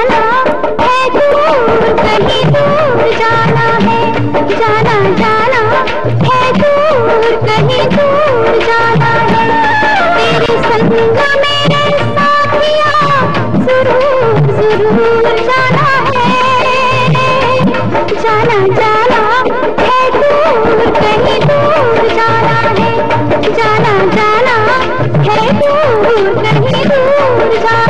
जाना है, दूर कहीं दूर जाना है, जाना जाना है, दूर कहीं दूर जाना है। तेरे संग मेरे साथिया ज़रूर ज़रूर जाना है। जाना जाना है, दूर कहीं दूर जाना है, जाना जाना है, दूर कहीं दूर जाना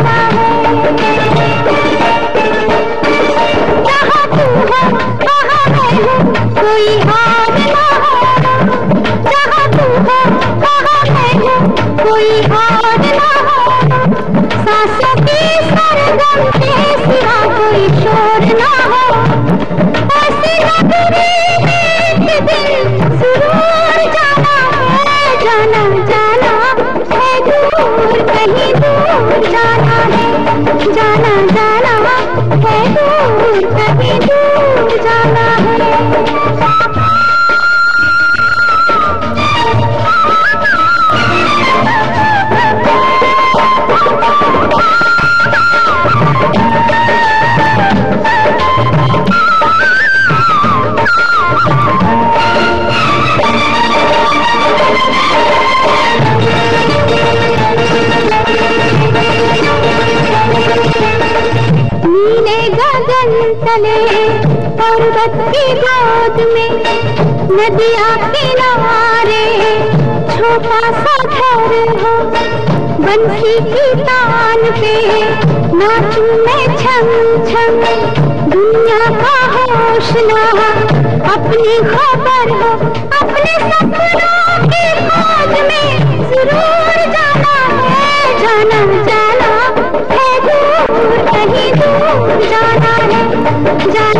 किशोर तले पर्वत की गोद में, नदिया किनारे छोटा सा घर हो, बंसी की तान पे, नाचू मैं छम छम दुनिया का होश ना अपनी खबर हो, अपने सपनों है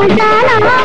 ఉండాలా